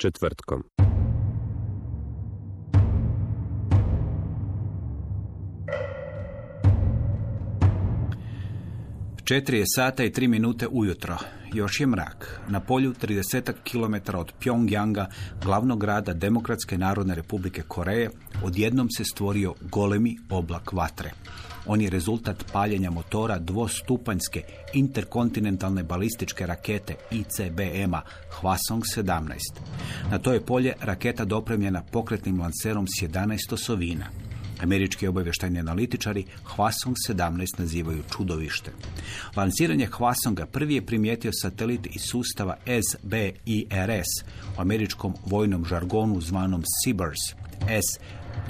Četvrtkom. Četiri je sata i tri minute ujutro. Još je mrak. Na polju 30 km od Pyongyanga, glavnog grada Demokratske narodne republike Koreje, odjednom se stvorio golemi oblak vatre. On je rezultat paljenja motora dvostupanjske interkontinentalne balističke rakete ICBM-a Hwasong-17. Na to je polje raketa dopremljena pokretnim lancerom s 11 osovina. Američki obavještajni analitičari Hwasong 17 nazivaju čudovište. Lansiranje Hwasonga prvi je primijetio satelit iz sustava SBIRS, u američkom vojnom žargonu zvanom SBIRS.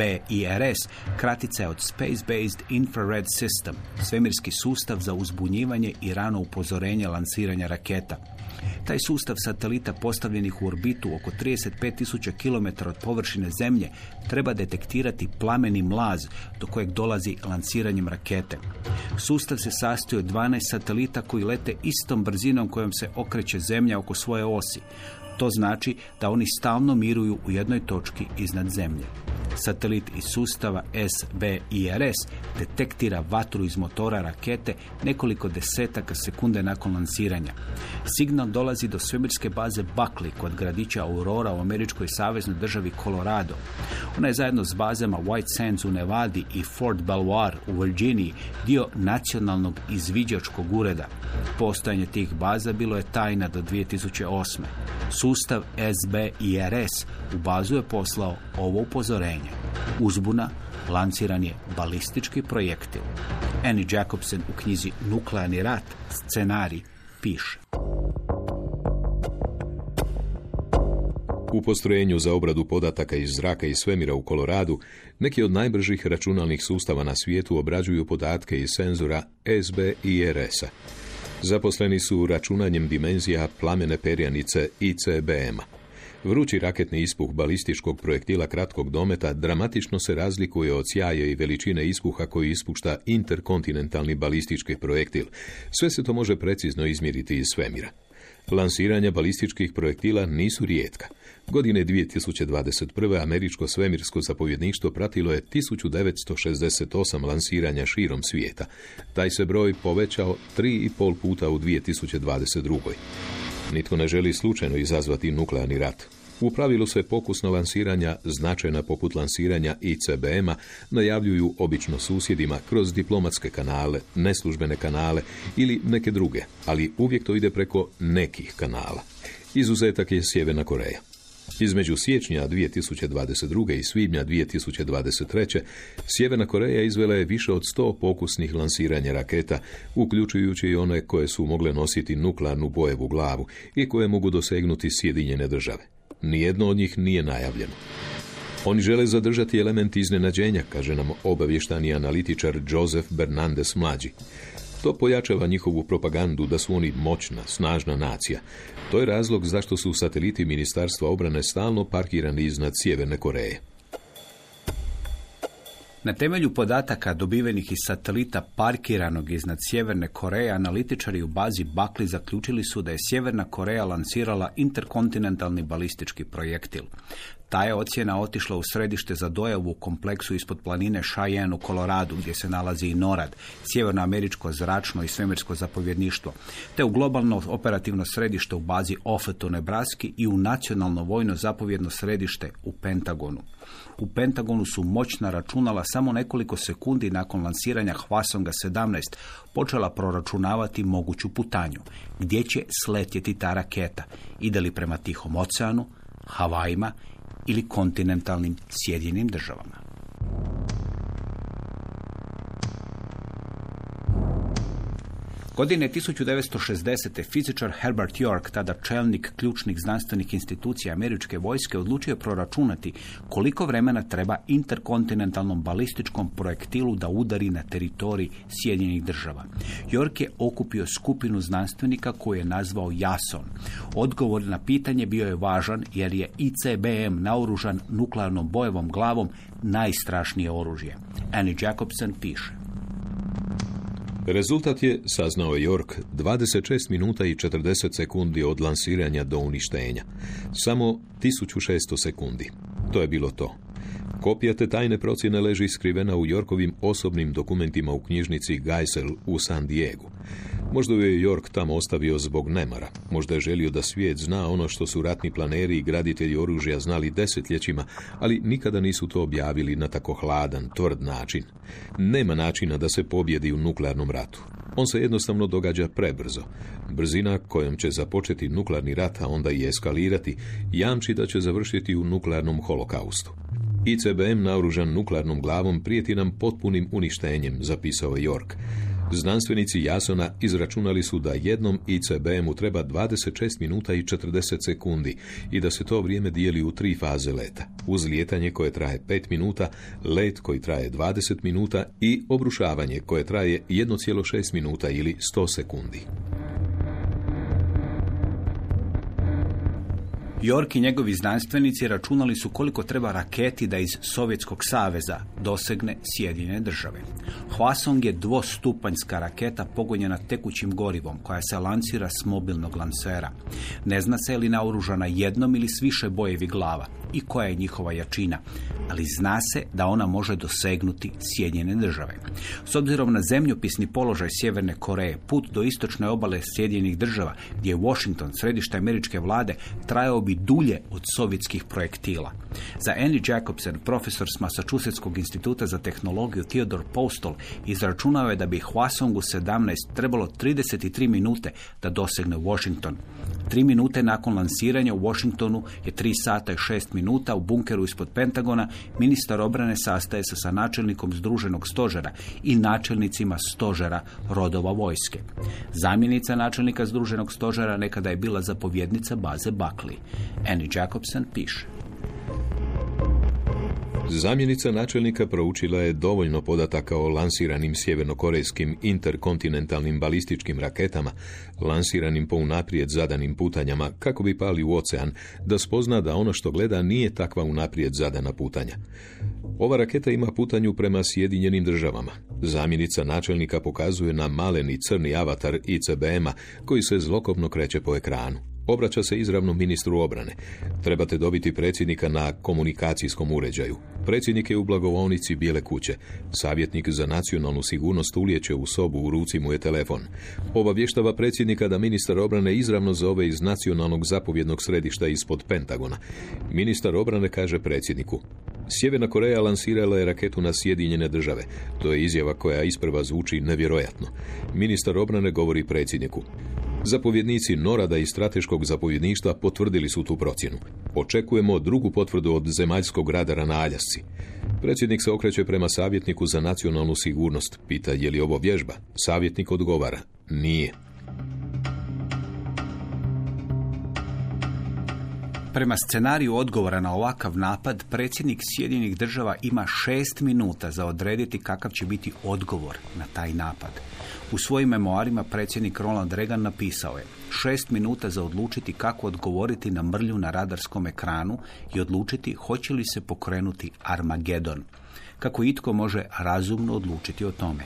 SBIRS kratica je od Space Based Infrared System, svemirski sustav za uzbunjivanje i rano upozorenje lansiranja raketa. Taj sustav satelita postavljenih u orbitu oko 35.000 km od površine Zemlje treba detektirati plameni mlaz do kojeg dolazi lansiranjem rakete. Sustav se sastoji od 12 satelita koji lete istom brzinom kojom se okreće Zemlja oko svoje osi. To znači da oni stalno miruju u jednoj točki iznad Zemlje. Satelit iz sustava SBIRS detektira vatru iz motora rakete nekoliko desetaka sekunde nakon lansiranja. Signal dolazi do svemirske baze Buckley kod gradića Aurora u američkoj saveznoj državi Colorado. Ona je zajedno s bazama White Sands u Nevadi i Fort Belvoir u Virginiji dio nacionalnog izviđačkog ureda. Postojanje tih baza bilo je tajna do 2008. Sustav SBIRS u bazu je poslao ovo upozorenje. Uzbuna lanciran je balistički projektil. Annie Jacobsen u knjizi Nuklearni rat, scenarij, piše. U postrojenju za obradu podataka iz zraka i svemira u Koloradu, neki od najbržih računalnih sustava na svijetu obrađuju podatke iz senzora SBIRS-a. Zaposleni su računanjem dimenzija plamene perjanice ICBM-a. Vrući raketni ispuh balističkog projektila kratkog dometa dramatično se razlikuje od sjaje i veličine ispuha koji ispušta interkontinentalni balistički projektil. Sve se to može precizno izmjeriti iz svemira. Lansiranja balističkih projektila nisu rijetka. Godine 2021. američko svemirsko zapovjedništvo pratilo je 1968 lansiranja širom svijeta. Taj se broj povećao 3,5 puta u 2022. Nitko ne želi slučajno izazvati nuklearni rat. U pravilu se pokusno lansiranja, značajna poput lansiranja ICBM-a, najavljuju obično susjedima kroz diplomatske kanale, neslužbene kanale ili neke druge, ali uvijek to ide preko nekih kanala. Izuzetak je Sjeverna Koreja. Između siječnja 2022. i svibnja 2023. Sjeverna Koreja izvela je više od 100 pokusnih lansiranja raketa, uključujući i one koje su mogle nositi nuklearnu bojevu glavu i koje mogu dosegnuti Sjedinjene države. Nijedno od njih nije najavljeno. Oni žele zadržati element iznenađenja, kaže nam obavještani analitičar Joseph Bernandez mlađi. To pojačava njihovu propagandu da su oni moćna, snažna nacija. To je razlog zašto su sateliti Ministarstva obrane stalno parkirani iznad Sjeverne Koreje. Na temelju podataka dobivenih iz satelita parkiranog iznad Sjeverne Koreje, analitičari u bazi Bakli zaključili su da je Sjeverna Koreja lansirala interkontinentalni balistički projektil. Ta je ocjena otišla u središte za dojavu u kompleksu ispod planine Cheyenne u Koloradu, gdje se nalazi i NORAD, sjevernoameričko zračno i svemirsko zapovjedništvo, te u globalno operativno središte u bazi Offutt Nebraski i u nacionalno vojno zapovjedno središte u Pentagonu. U Pentagonu su moćna računala samo nekoliko sekundi nakon lansiranja Hwasonga 17 počela proračunavati moguću putanju, gdje će sletjeti ta raketa, ide li prema Tihom oceanu, Havajima ili kontinentalnim Sjedinim državama. Godine 1960. fizičar Herbert York, tada čelnik ključnih znanstvenih institucija američke vojske, odlučio proračunati koliko vremena treba interkontinentalnom balističkom projektilu da udari na teritorij Sjedinjenih država. York je okupio skupinu znanstvenika koju je nazvao Jason. Odgovor na pitanje bio je važan jer je ICBM naoružan nuklearnom bojevom glavom najstrašnije oružje. Annie Jacobson piše. Rezultat je, saznao je York, 26 minuta i 40 sekundi od lansiranja do uništenja. Samo 1600 sekundi. To je bilo to. Kopija te tajne procjene leži skrivena u Yorkovim osobnim dokumentima u knjižnici Geisel u San Diego. Možda je York tamo ostavio zbog nemara. Možda je želio da svijet zna ono što su ratni planeri i graditelji oružja znali desetljećima, ali nikada nisu to objavili na tako hladan, tvrd način. Nema načina da se pobjedi u nuklearnom ratu. On se jednostavno događa prebrzo. Brzina kojom će započeti nuklearni rat, a onda i eskalirati, jamči da će završiti u nuklearnom holokaustu. ICBM naoružan nuklearnom glavom prijeti nam potpunim uništenjem, zapisao je York. Znanstvenici Jasona izračunali su da jednom ICBM-u treba 26 minuta i 40 sekundi i da se to vrijeme dijeli u tri faze leta. Uz lijetanje koje traje 5 minuta, let koji traje 20 minuta i obrušavanje koje traje 1,6 minuta ili 100 sekundi. York i njegovi znanstvenici računali su koliko treba raketi da iz Sovjetskog saveza dosegne Sjedinjene države. Hwasong je dvostupanjska raketa pogonjena tekućim gorivom koja se lansira s mobilnog lansera. Ne zna se je li naoružana jednom ili s više bojevi glava i koja je njihova jačina, ali zna se da ona može dosegnuti Sjedinjene države. S obzirom na zemljopisni položaj Sjeverne Koreje, put do istočne obale Sjedinjenih država, gdje je Washington, središte američke vlade, trajao bi dulje od sovjetskih projektila. Za Annie Jacobson, profesor s Massachusettskog instituta za tehnologiju Theodore Postal, izračunao je da bi Hwasongu 17 trebalo 33 minute da dosegne Washington. Tri minute nakon lansiranja u Washingtonu je 3 sata i 6 minuta u bunkeru ispod Pentagona ministar obrane sastaje se sa načelnikom Združenog stožera i načelnicima stožera rodova vojske. Zamjenica načelnika Združenog stožera nekada je bila zapovjednica baze Buckley. Annie Jacobson piše. Zamjenica načelnika proučila je dovoljno podataka o lansiranim sjevernokorejskim interkontinentalnim balističkim raketama, lansiranim po unaprijed zadanim putanjama, kako bi pali u ocean, da spozna da ono što gleda nije takva unaprijed zadana putanja. Ova raketa ima putanju prema Sjedinjenim državama. Zamjenica načelnika pokazuje na maleni crni avatar ICBM-a koji se zlokobno kreće po ekranu. Obraća se izravno ministru obrane. Trebate dobiti predsjednika na komunikacijskom uređaju. Predsjednik je u blagovonici Bijele kuće. Savjetnik za nacionalnu sigurnost ulijeće u sobu, u ruci mu je telefon. Obavještava predsjednika da ministar obrane izravno zove iz nacionalnog zapovjednog središta ispod Pentagona. Ministar obrane kaže predsjedniku, Sjeverna Koreja lansirala je raketu na Sjedinjene države. To je izjava koja isprva zvuči nevjerojatno. Ministar obrane govori predsjedniku. Zapovjednici Norada i strateškog zapovjedništva potvrdili su tu procjenu. Očekujemo drugu potvrdu od zemaljskog radara na Aljasci. Predsjednik se okreće prema savjetniku za nacionalnu sigurnost. Pita je li ovo vježba. Savjetnik odgovara. Nije. Prema scenariju odgovora na ovakav napad, predsjednik Sjedinjenih država ima šest minuta za odrediti kakav će biti odgovor na taj napad. U svojim memoarima predsjednik Ronald Reagan napisao je šest minuta za odlučiti kako odgovoriti na mrlju na radarskom ekranu i odlučiti hoće li se pokrenuti Armagedon. Kako itko može razumno odlučiti o tome.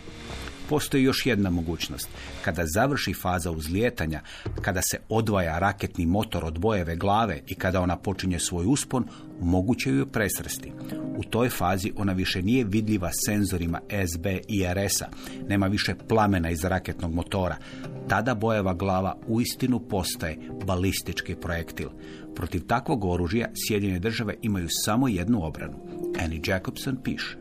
Postoji još jedna mogućnost. Kada završi faza uzlijetanja, kada se odvaja raketni motor od bojeve glave i kada ona počinje svoj uspon, moguće ju presresti. U toj fazi ona više nije vidljiva senzorima SB i RS-a, nema više plamena iz raketnog motora. Tada bojeva glava uistinu postaje balistički projektil. Protiv takvog oružja Sjedinjene države imaju samo jednu obranu. Annie Jacobson piše.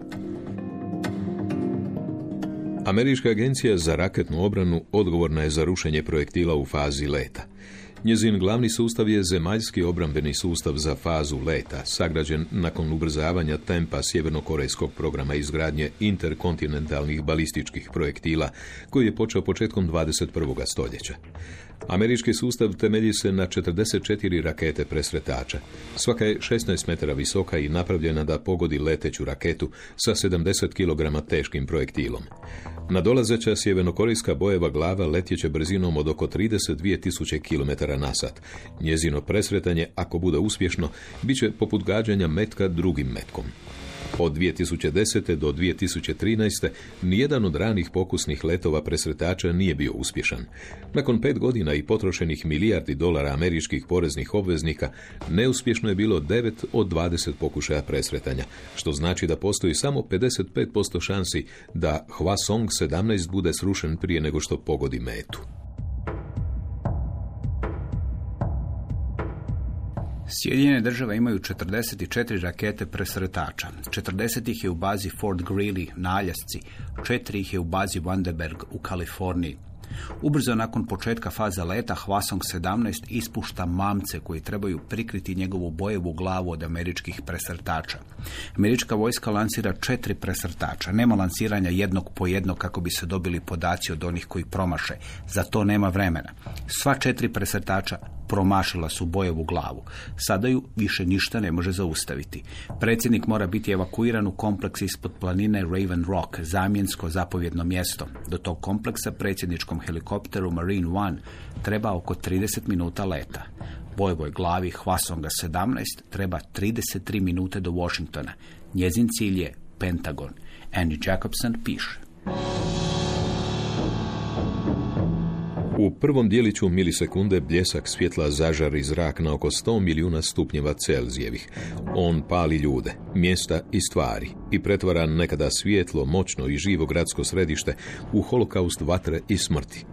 Američka agencija za raketnu obranu odgovorna je za rušenje projektila u fazi leta. Njezin glavni sustav je zemaljski obrambeni sustav za fazu leta, sagrađen nakon ubrzavanja tempa sjevernokorejskog programa izgradnje interkontinentalnih balističkih projektila, koji je počeo početkom 21. stoljeća. Američki sustav temelji se na 44 rakete presretača. Svaka je 16 metara visoka i napravljena da pogodi leteću raketu sa 70 kg teškim projektilom. Nadolazeća sjevernokorejska bojeva glava letjeće brzinom od oko 32.000 km na sat. Njezino presretanje, ako bude uspješno, bit će poput gađanja metka drugim metkom. Od 2010. do 2013. nijedan od ranih pokusnih letova presretača nije bio uspješan. Nakon pet godina i potrošenih milijardi dolara američkih poreznih obveznika, neuspješno je bilo 9 od 20 pokušaja presretanja, što znači da postoji samo 55% šansi da Hwasong 17 bude srušen prije nego što pogodi metu. Sjedinjene države imaju 44 rakete presretača. 40 ih je u bazi Fort Greely na Aljasci, 4 ih je u bazi Vandenberg u Kaliforniji. Ubrzo nakon početka faze leta Hwasong 17 ispušta mamce koji trebaju prikriti njegovu bojevu glavu od američkih presrtača. Američka vojska lansira četiri presrtača. Nema lansiranja jednog po jednog kako bi se dobili podaci od onih koji promaše. Za to nema vremena. Sva četiri presrtača promašila su bojevu glavu. Sada ju više ništa ne može zaustaviti. Predsjednik mora biti evakuiran u kompleks ispod planine Raven Rock, zamjensko zapovjedno mjesto. Do tog kompleksa predsjedničkom helikopteru Marine One treba oko 30 minuta leta. Bojevoj glavi Hwasonga 17 treba 33 minute do Washingtona. Njezin cilj je Pentagon. Annie Jacobson piše. U prvom dijeliću milisekunde bljesak svjetla zažari zrak na oko 100 milijuna stupnjeva Celzijevih. On pali ljude, mjesta i stvari i pretvara nekada svjetlo, moćno i živo gradsko središte u holokaust vatre i smrti.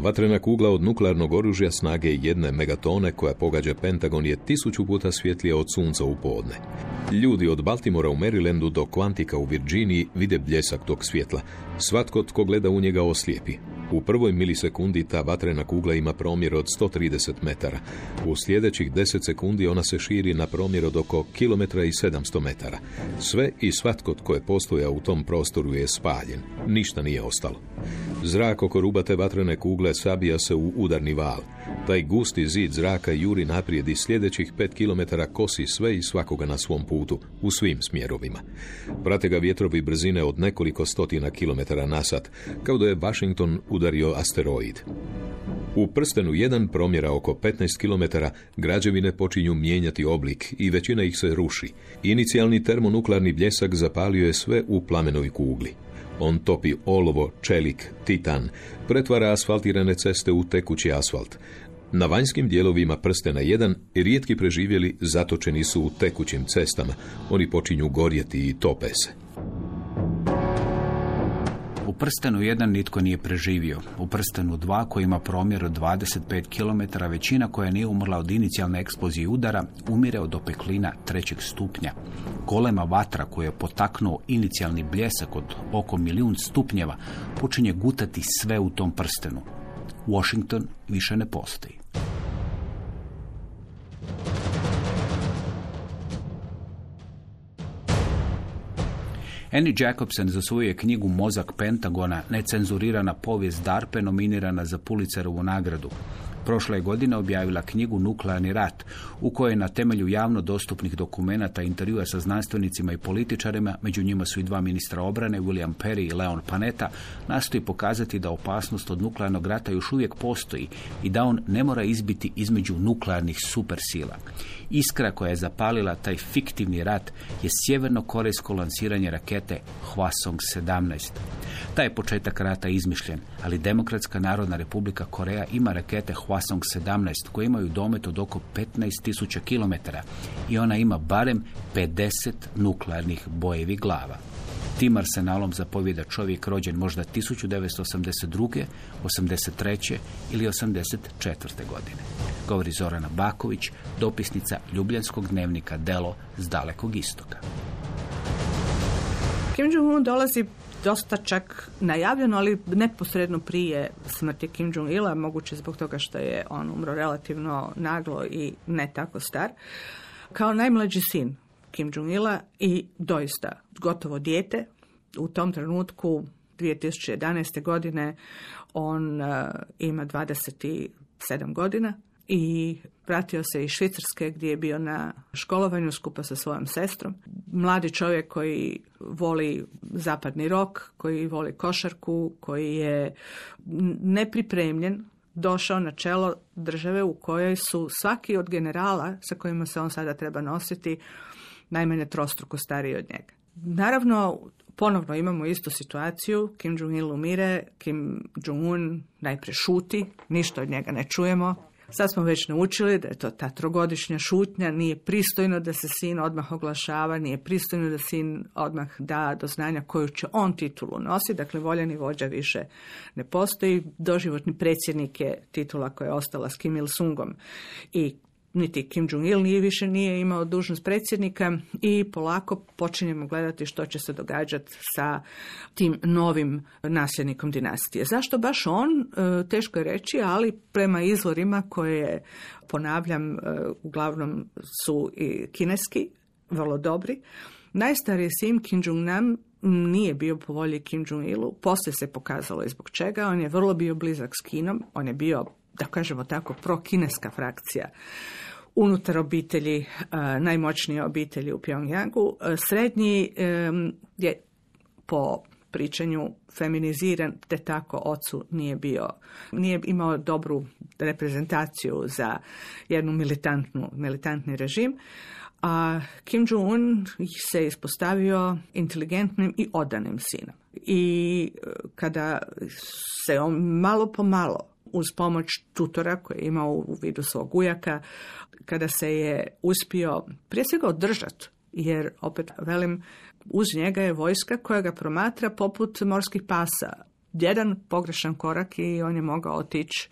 Vatrena kugla od nuklearnog oružja snage jedne megatone koja pogađa Pentagon je tisuću puta svjetlija od sunca u podne. Ljudi od Baltimora u Marylandu do Kvantika u Virginiji vide bljesak tog svjetla. Svatko tko gleda u njega oslijepi. U prvoj milisekundi ta vatrena kugla ima promjer od 130 metara. U sljedećih 10 sekundi ona se širi na promjer od oko kilometra i 700 metara. Sve i svatko tko je postojao u tom prostoru je spaljen. Ništa nije ostalo. Zrak oko rubate vatrene kugle sabija se u udarni val. Taj gusti zid zraka juri naprijed i sljedećih 5 km kosi sve i svakoga na svom putu, u svim smjerovima. Prate ga vjetrovi brzine od nekoliko stotina kilometara na sat, kao da je Washington udario asteroid. U prstenu jedan promjera oko 15 km građevine počinju mijenjati oblik i većina ih se ruši. Inicijalni termonuklearni bljesak zapalio je sve u plamenoj kugli. On topi olovo, čelik, titan, pretvara asfaltirane ceste u tekući asfalt. Na vanjskim dijelovima prstena jedan rijetki preživjeli zatočeni su u tekućim cestama. Oni počinju gorjeti i tope se. Prstenu 1 nitko nije preživio. U prstenu 2 koji ima promjer od 25 km, većina koja nije umrla od inicijalne eksplozije udara, umire od opeklina trećeg stupnja. Golema vatra koja je potaknuo inicijalni bljesak od oko milijun stupnjeva počinje gutati sve u tom prstenu. Washington više ne postoji. Annie Jacobson za svoju knjigu Mozak Pentagona, necenzurirana povijest Darpe, nominirana za Pulitzerovu nagradu. Prošle je godine objavila knjigu Nuklearni rat, u kojoj na temelju javno dostupnih dokumenata intervjua sa znanstvenicima i političarima, među njima su i dva ministra obrane, William Perry i Leon Panetta, nastoji pokazati da opasnost od nuklearnog rata još uvijek postoji i da on ne mora izbiti između nuklearnih supersila. Iskra koja je zapalila taj fiktivni rat je sjeverno-korejsko lansiranje rakete Hwasong 17. Taj početak rata izmišljen, ali Demokratska narodna republika Koreja ima rakete Hwasong 17 koje imaju domet od oko 15.000 km i ona ima barem 50 nuklearnih bojevih glava. Tim arsenalom zapovjeda čovjek rođen možda 1982., 83. ili 84. godine. Govori Zorana Baković, dopisnica Ljubljanskog dnevnika Delo s dalekog istoka. Kim Jong-un dolazi dosta čak najavljeno, ali neposredno prije smrti Kim Jong-ila, moguće zbog toga što je on umro relativno naglo i ne tako star, kao najmlađi sin Kim Jong-ila i doista gotovo dijete. U tom trenutku 2011. godine on uh, ima 27 godina i vratio se iz Švicarske gdje je bio na školovanju skupa sa svojom sestrom. Mladi čovjek koji voli zapadni rok, koji voli košarku, koji je nepripremljen došao na čelo države u kojoj su svaki od generala sa kojima se on sada treba nositi najmanje trostruko stariji od njega. Naravno, ponovno imamo istu situaciju, Kim Jong-il umire, Kim Jong-un najprije šuti, ništa od njega ne čujemo, Sad smo već naučili da je to ta trogodišnja šutnja, nije pristojno da se sin odmah oglašava, nije pristojno da sin odmah da do znanja koju će on titulu nositi, dakle voljeni vođa više ne postoji, doživotni predsjednik je titula koja je ostala s Kim Il-sungom. I niti Kim Jong-il nije više nije imao dužnost predsjednika i polako počinjemo gledati što će se događati sa tim novim nasljednikom dinastije. Zašto baš on? E, teško je reći, ali prema izvorima koje ponavljam e, uglavnom su i kineski, vrlo dobri. Najstariji sin Kim Jong-nam nije bio po volji Kim Jong-ilu, poslije se pokazalo i zbog čega, on je vrlo bio blizak s Kinom, on je bio da kažemo tako, prokineska frakcija unutar obitelji, e, najmoćnije obitelji u Pyongyangu. E, srednji je po pričanju feminiziran, te tako ocu nije bio, nije imao dobru reprezentaciju za jednu militantnu, militantni režim. A Kim Jong-un se ispostavio inteligentnim i odanim sinom. I e, kada se on malo po malo uz pomoć tutora koji je imao u vidu svog ujaka, kada se je uspio prije svega održati, jer opet velim, uz njega je vojska koja ga promatra poput morskih pasa. Jedan pogrešan korak i on je mogao otići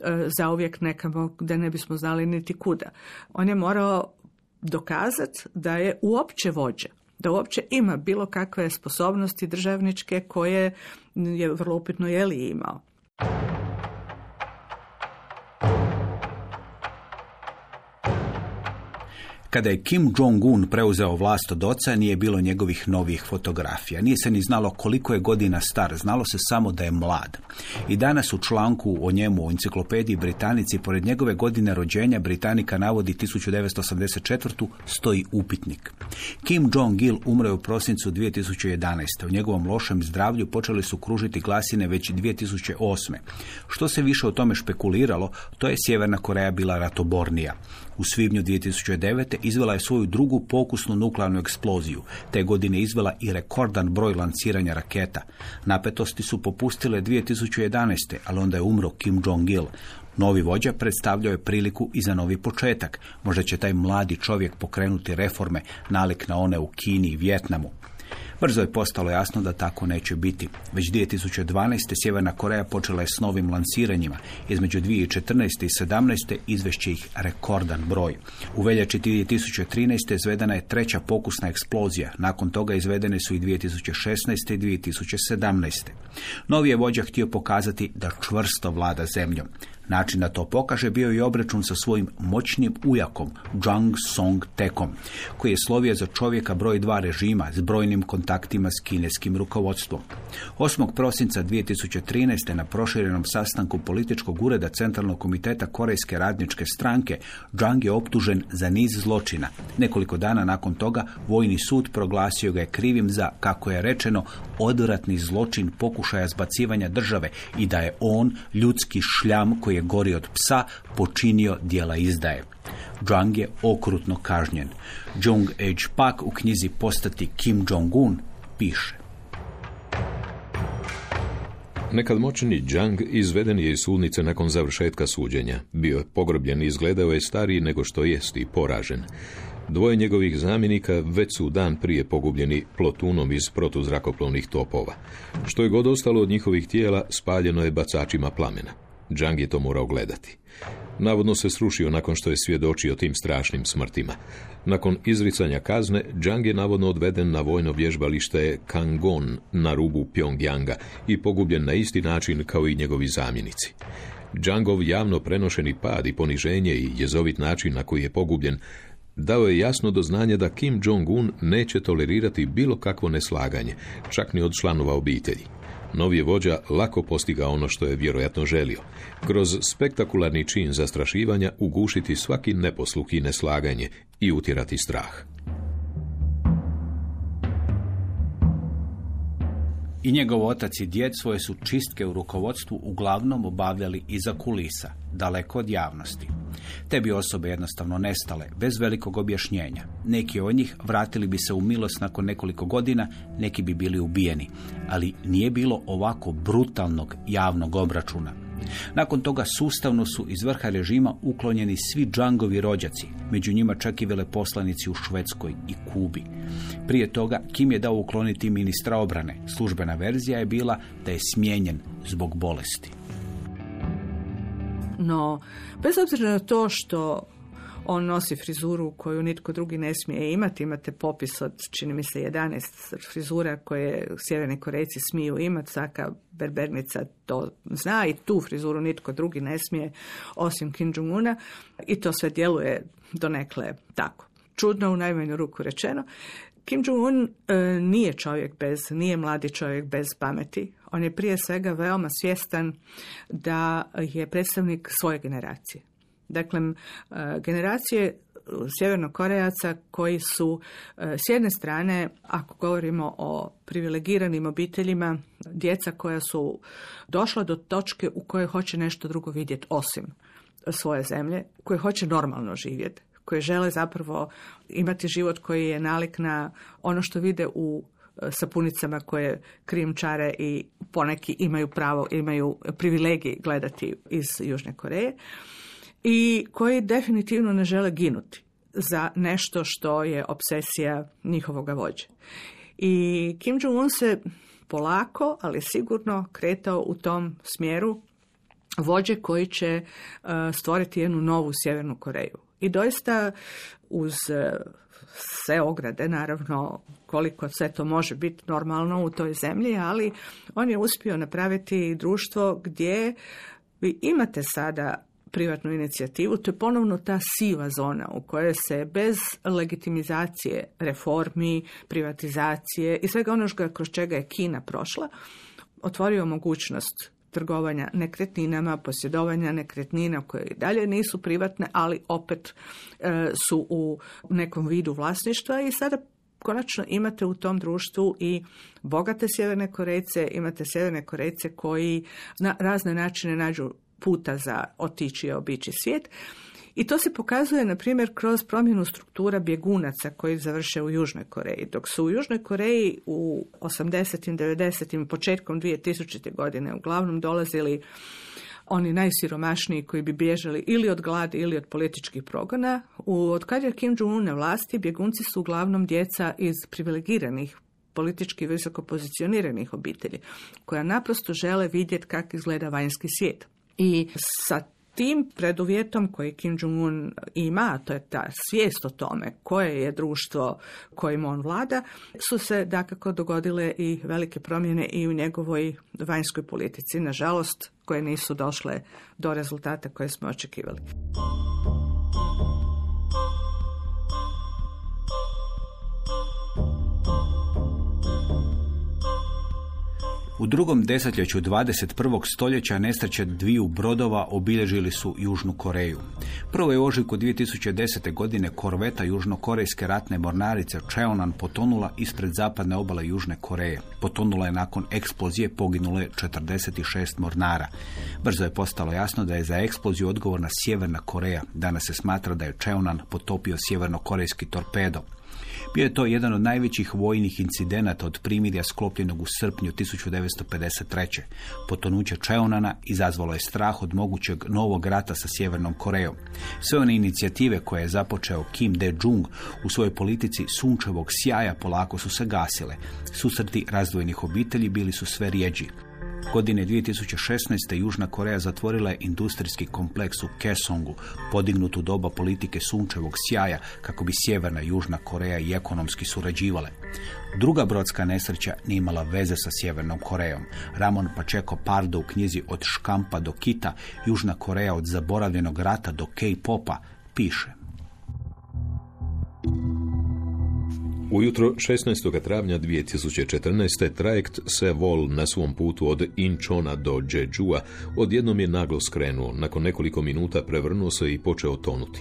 e, zauvijek nekamo gdje ne bismo znali niti kuda. On je morao dokazati da je uopće vođa da uopće ima bilo kakve sposobnosti državničke koje je vrlo upitno je li imao. Kada je Kim Jong-un preuzeo vlast od oca, nije bilo njegovih novih fotografija. Nije se ni znalo koliko je godina star, znalo se samo da je mlad. I danas u članku o njemu u enciklopediji Britanici, pored njegove godine rođenja, Britanika navodi 1984. stoji upitnik. Kim Jong-il umro je u prosincu 2011. U njegovom lošem zdravlju počeli su kružiti glasine već 2008. Što se više o tome špekuliralo, to je Sjeverna Koreja bila ratobornija. U svibnju 2009. izvela je svoju drugu pokusnu nuklearnu eksploziju. Te godine izvela i rekordan broj lanciranja raketa. Napetosti su popustile 2011. ali onda je umro Kim Jong-il. Novi vođa predstavljao je priliku i za novi početak. Možda će taj mladi čovjek pokrenuti reforme, nalik na one u Kini i Vjetnamu. Brzo je postalo jasno da tako neće biti. Već 2012. Sjeverna Koreja počela je s novim lansiranjima. Između 2014. i 2017. izvešće ih rekordan broj. U veljači 2013. izvedena je treća pokusna eksplozija. Nakon toga izvedene su i 2016. i 2017. Novi je vođa htio pokazati da čvrsto vlada zemljom. Način da to pokaže bio i obračun sa svojim moćnim ujakom, Jang Song Tekom, koji je slovio za čovjeka broj dva režima s brojnim kontaktima s kineskim rukovodstvom. 8. prosinca 2013. na proširenom sastanku političkog ureda Centralnog komiteta Korejske radničke stranke Jang je optužen za niz zločina. Nekoliko dana nakon toga vojni sud proglasio ga je krivim za, kako je rečeno, odvratni zločin pokušaja zbacivanja države i da je on, ljudski šljam koji je gori od psa, počinio dijela izdaje. Jang je okrutno kažnjen. Jung H. Pak u knjizi Postati Kim Jong-un piše. Nekad moćni Jang izveden je iz sudnice nakon završetka suđenja. Bio je pogrobljen i izgledao je stariji nego što jest i poražen. Dvoje njegovih zamjenika već su dan prije pogubljeni plotunom iz protuzrakoplovnih topova. Što je god ostalo od njihovih tijela, spaljeno je bacačima plamena. Jang je to morao gledati. Navodno se srušio nakon što je svjedočio tim strašnim smrtima. Nakon izricanja kazne, Jang je navodno odveden na vojno vježbalište Kangon na rubu Pyongyanga i pogubljen na isti način kao i njegovi zamjenici. Jangov javno prenošeni pad i poniženje i jezovit način na koji je pogubljen dao je jasno do znanja da Kim Jong-un neće tolerirati bilo kakvo neslaganje, čak ni od članova obitelji. Novi je vođa lako postigao ono što je vjerojatno želio. Kroz spektakularni čin zastrašivanja ugušiti svaki neposluh i neslaganje i utjerati strah. I njegov otac i djed svoje su čistke u rukovodstvu uglavnom obavljali iza kulisa, daleko od javnosti. Te bi osobe jednostavno nestale, bez velikog objašnjenja. Neki od njih vratili bi se u milost nakon nekoliko godina, neki bi bili ubijeni. Ali nije bilo ovako brutalnog javnog obračuna. Nakon toga sustavno su iz vrha režima uklonjeni svi džangovi rođaci, među njima čak i veleposlanici u Švedskoj i Kubi. Prije toga Kim je dao ukloniti ministra obrane. Službena verzija je bila da je smijenjen zbog bolesti. No, bez obzira na to što on nosi frizuru koju nitko drugi ne smije imati. Imate popis od, čini mi se, 11 frizura koje sjeverni korejci smiju imati. Svaka berbernica to zna i tu frizuru nitko drugi ne smije osim Kim Jong-una. I to sve djeluje donekle tako. Čudno u najmanju ruku rečeno. Kim Jong-un e, nije čovjek bez, nije mladi čovjek bez pameti. On je prije svega veoma svjestan da je predstavnik svoje generacije. Dakle, e, generacije sjevernokorejaca koji su e, s jedne strane, ako govorimo o privilegiranim obiteljima, djeca koja su došla do točke u kojoj hoće nešto drugo vidjeti osim svoje zemlje, koje hoće normalno živjeti, koje žele zapravo imati život koji je nalik na ono što vide u e, sapunicama koje krijumčare i poneki imaju pravo, imaju privilegij gledati iz Južne Koreje i koji definitivno ne žele ginuti za nešto što je obsesija njihovoga vođe. I Kim Jong-un se polako, ali sigurno kretao u tom smjeru vođe koji će e, stvoriti jednu novu Sjevernu Koreju. I doista uz e, sve ograde, naravno koliko sve to može biti normalno u toj zemlji, ali on je uspio napraviti društvo gdje vi imate sada privatnu inicijativu, to je ponovno ta siva zona u kojoj se bez legitimizacije reformi, privatizacije i svega onoga kroz čega je Kina prošla, otvorio mogućnost trgovanja nekretninama, posjedovanja nekretnina koje i dalje nisu privatne, ali opet e, su u nekom vidu vlasništva i sada konačno imate u tom društvu i bogate sjeverne korejce, imate sjeverne korejce koji na razne načine nađu puta za otići i obići svijet. I to se pokazuje, na primjer, kroz promjenu struktura bjegunaca koji završe u Južnoj Koreji. Dok su u Južnoj Koreji u 80. 90. početkom 2000. godine uglavnom dolazili oni najsiromašniji koji bi bježali ili od gladi ili od političkih progona. U, od kad je Kim Jong-un na vlasti, bjegunci su uglavnom djeca iz privilegiranih politički visoko pozicioniranih obitelji, koja naprosto žele vidjeti kako izgleda vanjski svijet. I sa tim preduvjetom koji Kim Jong-un ima, a to je ta svijest o tome koje je društvo kojim on vlada, su se dakako dogodile i velike promjene i u njegovoj vanjskoj politici, nažalost, koje nisu došle do rezultata koje smo očekivali. U drugom desetljeću 21. stoljeća nesreće dviju brodova obilježili su Južnu Koreju. Prvo je ožujku 2010. godine korveta južnokorejske ratne mornarice Cheonan potonula ispred zapadne obale Južne Koreje. Potonula je nakon eksplozije poginule 46 mornara. Brzo je postalo jasno da je za eksploziju odgovorna Sjeverna Koreja. Danas se smatra da je Cheonan potopio sjevernokorejski torpedo. Bio je to jedan od najvećih vojnih incidenata od primirja sklopljenog u srpnju 1953. Potonuće Čeonana izazvalo je strah od mogućeg novog rata sa Sjevernom Korejom. Sve one inicijative koje je započeo Kim Dae-jung u svojoj politici sunčevog sjaja polako su se gasile. Susreti razdvojenih obitelji bili su sve rijeđi. Godine 2016. Južna Koreja zatvorila je industrijski kompleks u Kesongu, podignut u doba politike sunčevog sjaja kako bi Sjeverna Južna Koreja i ekonomski surađivale. Druga brodska nesreća nije imala veze sa Sjevernom Korejom. Ramon Pacheco Pardo u knjizi Od škampa do kita, Južna Koreja od zaboravljenog rata do K-popa, piše. Ujutro 16. travnja 2014. trajekt se vol na svom putu od Inchona do Jeju'a odjednom je naglo skrenuo. Nakon nekoliko minuta prevrnuo se i počeo tonuti.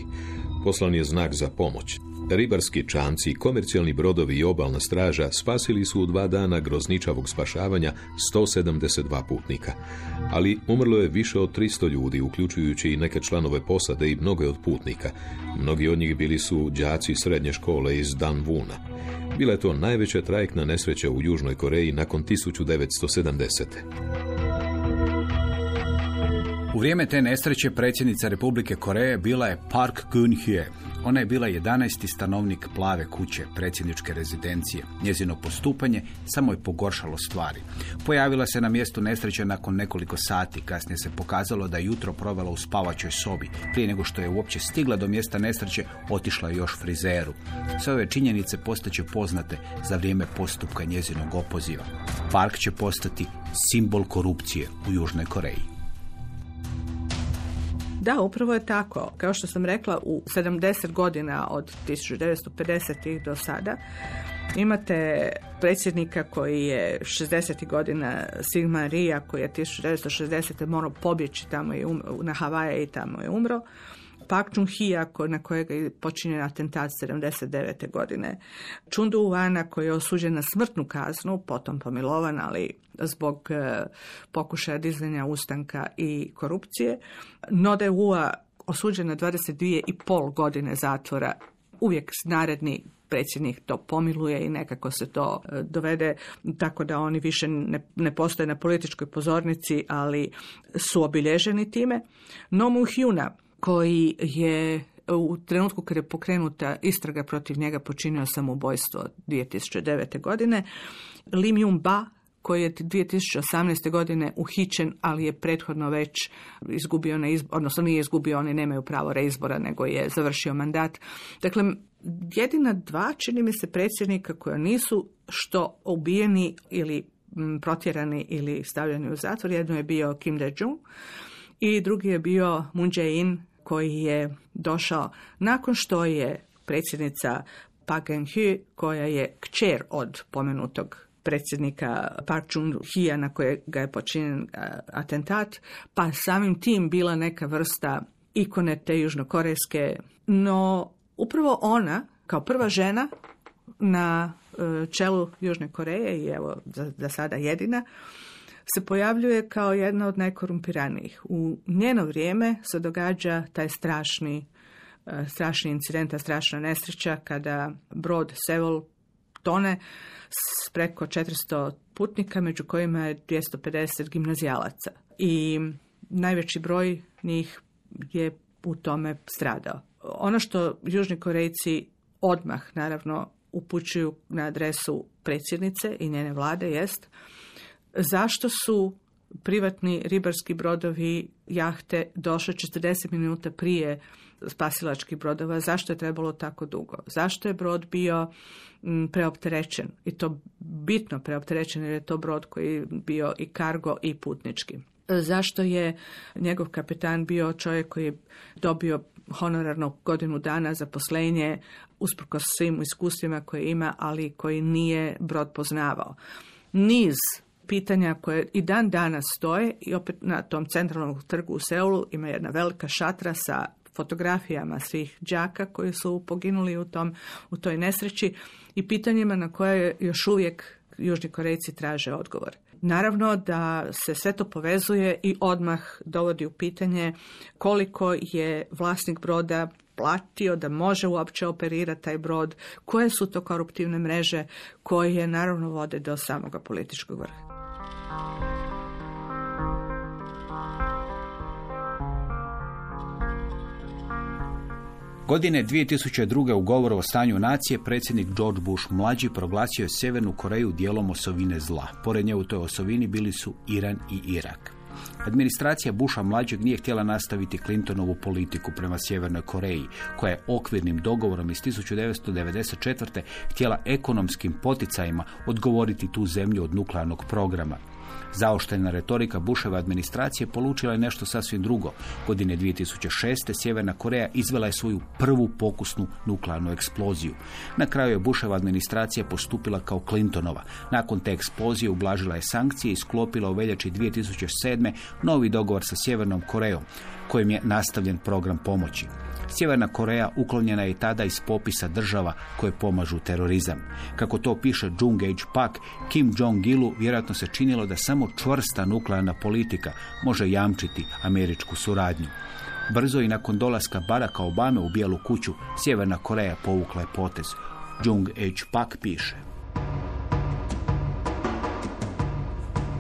Poslan je znak za pomoć. Ribarski čamci, komercijalni brodovi i obalna straža spasili su u dva dana grozničavog spašavanja 172 putnika. Ali umrlo je više od 300 ljudi, uključujući i neke članove posade i mnoge od putnika. Mnogi od njih bili su đaci srednje škole iz Danvuna. Bila je to najveća trajektna nesreća u Južnoj Koreji nakon 1970. U vrijeme te nesreće predsjednica Republike Koreje bila je Park Geun-hye. Ona je bila 11. stanovnik plave kuće, predsjedničke rezidencije. Njezino postupanje samo je pogoršalo stvari. Pojavila se na mjestu nesreće nakon nekoliko sati. Kasnije se pokazalo da je jutro provela u spavačoj sobi. Prije nego što je uopće stigla do mjesta nesreće, otišla je još frizeru. Sve ove činjenice postaće poznate za vrijeme postupka njezinog opoziva. Park će postati simbol korupcije u Južnoj Koreji. Da, upravo je tako. Kao što sam rekla, u 70 godina od 1950. do sada imate predsjednika koji je 60. godina Sigma Rija, koji je 1960. morao pobjeći tamo i um, na Havaje i tamo je umro. Pak Chung Hia, na kojega je počinjen atentat 79. godine. Chundu Wana, koji je osuđen na smrtnu kaznu, potom pomilovan, ali zbog e, pokušaja dizanja ustanka i korupcije. Node Ua, osuđen na 22 i pol godine zatvora, uvijek naredni predsjednik to pomiluje i nekako se to e, dovede tako da oni više ne, ne postoje na političkoj pozornici, ali su obilježeni time. Nomu Hyuna, koji je u trenutku kad je pokrenuta istraga protiv njega počinio samobojstvo 2009. godine. Lim Yun Ba, koji je 2018. godine uhićen, ali je prethodno već izgubio na izbor, odnosno nije izgubio, oni nemaju pravo reizbora, nego je završio mandat. Dakle, jedina dva, čini mi se, predsjednika koja nisu što ubijeni ili protjerani ili stavljeni u zatvor, jedno je bio Kim Dae-jung i drugi je bio Moon Jae-in koji je došao nakon što je predsjednica Park Geun-hye, koja je kćer od pomenutog predsjednika Park Chung-hia na kojega je počinjen atentat, pa samim tim bila neka vrsta ikone te južnokorejske, no upravo ona kao prva žena na e, čelu Južne Koreje i evo za, sada jedina, se pojavljuje kao jedna od najkorumpiranijih. U njeno vrijeme se događa taj strašni, e, strašni incident, strašna nesreća kada brod Sevol tone s preko 400 putnika, među kojima je 250 gimnazijalaca. I najveći broj njih je u tome stradao. Ono što Južni Korejci odmah, naravno, upućuju na adresu predsjednice i njene vlade jest zašto su privatni ribarski brodovi, jahte došle 40 minuta prije spasilačkih brodova, zašto je trebalo tako dugo? Zašto je brod bio preopterećen? I to bitno preopterećen jer je to brod koji je bio i kargo i putnički. Zašto je njegov kapitan bio čovjek koji je dobio honorarno godinu dana zaposlenje usprkos svim iskustvima koje ima, ali koji nije brod poznavao? Niz pitanja koje i dan danas stoje i opet na tom centralnom trgu u Seulu ima jedna velika šatra sa fotografijama svih đaka koji su poginuli u, tom, u toj nesreći i pitanjima na koje još uvijek Južni Korejci traže odgovor. Naravno da se sve to povezuje i odmah dovodi u pitanje koliko je vlasnik broda platio da može uopće operirati taj brod, koje su to koruptivne mreže koje naravno vode do samoga političkog vrha. Godine 2002. u govoru o stanju nacije predsjednik George Bush mlađi proglasio je Sjevernu Koreju dijelom osovine zla. Pored nje u toj osovini bili su Iran i Irak. Administracija Busha mlađeg nije htjela nastaviti Clintonovu politiku prema Sjevernoj Koreji, koja je okvirnim dogovorom iz 1994. htjela ekonomskim poticajima odgovoriti tu zemlju od nuklearnog programa. Zaoštena retorika Buševe administracije polučila je nešto sasvim drugo. Godine 2006. Sjeverna Koreja izvela je svoju prvu pokusnu nuklearnu eksploziju. Na kraju je Buševa administracija postupila kao Clintonova. Nakon te eksplozije ublažila je sankcije i sklopila u veljači 2007. novi dogovor sa Sjevernom Korejom, kojim je nastavljen program pomoći. Sjeverna Koreja uklonjena je tada iz popisa država koje pomažu terorizam. Kako to piše Jung Age Pak, Kim Jong-ilu vjerojatno se činilo da samo čvrsta nuklearna politika može jamčiti američku suradnju. Brzo i nakon dolaska Baracka Obame u Bijelu kuću, Sjeverna Koreja povukla je potez. Jung Age Pak piše.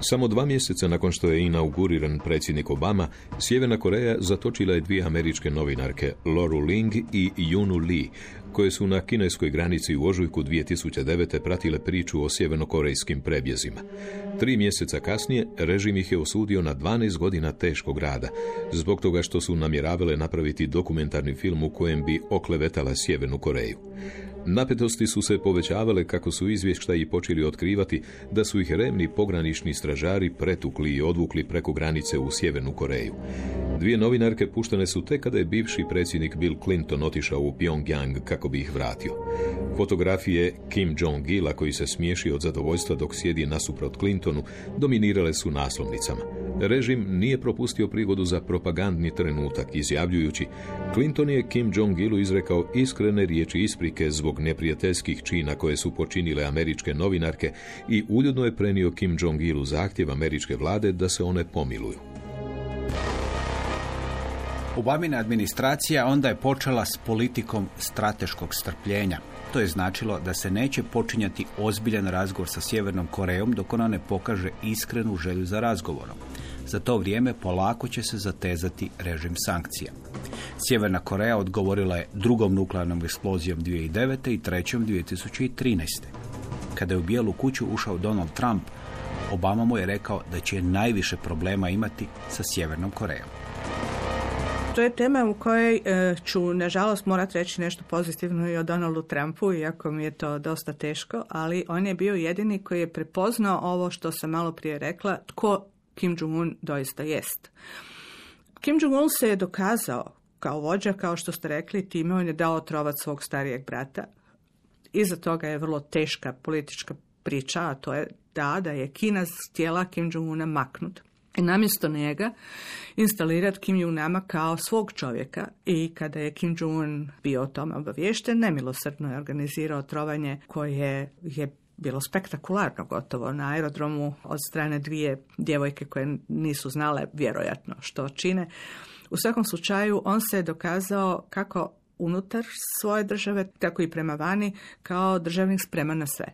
Samo dva mjeseca nakon što je inauguriran predsjednik Obama, Sjeverna Koreja zatočila je dvije američke novinarke, Loru Ling i Yunu Lee, koje su na kineskoj granici u ožujku 2009. pratile priču o sjevernokorejskim prebjezima. Tri mjeseca kasnije režim ih je osudio na 12 godina teškog rada, zbog toga što su namjeravale napraviti dokumentarni film u kojem bi oklevetala Sjevernu Koreju. Napetosti su se povećavale kako su izvještaji počeli otkrivati da su ih revni pogranični stražari pretukli i odvukli preko granice u Sjevernu Koreju. Dvije novinarke puštene su tek kada je bivši predsjednik Bill Clinton otišao u Pyongyang kako bi ih vratio. Fotografije Kim Jong-ila koji se smiješi od zadovoljstva dok sjedi nasuprot Clintonu dominirale su naslovnicama. Režim nije propustio prigodu za propagandni trenutak izjavljujući Clinton je Kim Jong-ilu izrekao iskrene riječi isprike zbog neprijateljskih čina koje su počinile američke novinarke i uljudno je prenio Kim Jong-ilu zahtjev američke vlade da se one pomiluju. Obamina administracija onda je počela s politikom strateškog strpljenja. To je značilo da se neće počinjati ozbiljan razgovor sa Sjevernom Korejom dok ona ne pokaže iskrenu želju za razgovorom. Za to vrijeme polako će se zatezati režim sankcija. Sjeverna Koreja odgovorila je drugom nuklearnom eksplozijom 2009. i trećom 2013. Kada je u Bijelu kuću ušao Donald Trump, Obama mu je rekao da će najviše problema imati sa Sjevernom Korejom. To je tema u kojoj e, ću, nažalost, morat reći nešto pozitivno i o Donaldu Trumpu, iako mi je to dosta teško, ali on je bio jedini koji je prepoznao ovo što sam malo prije rekla, tko Kim Jong-un doista jest. Kim Jong-un se je dokazao kao vođa, kao što ste rekli, time on je dao otrovac svog starijeg brata. Iza toga je vrlo teška politička priča, a to je da, da je Kina htjela Kim Jong-una maknut i namjesto njega instalirati Kim Jong-nama kao svog čovjeka i kada je Kim Jong-un bio o tome obaviješten, nemilosrdno je organizirao trovanje koje je bilo spektakularno gotovo na aerodromu od strane dvije djevojke koje nisu znale vjerojatno što čine. U svakom slučaju on se je dokazao kako unutar svoje države, tako i prema vani, kao državnik spreman na sve.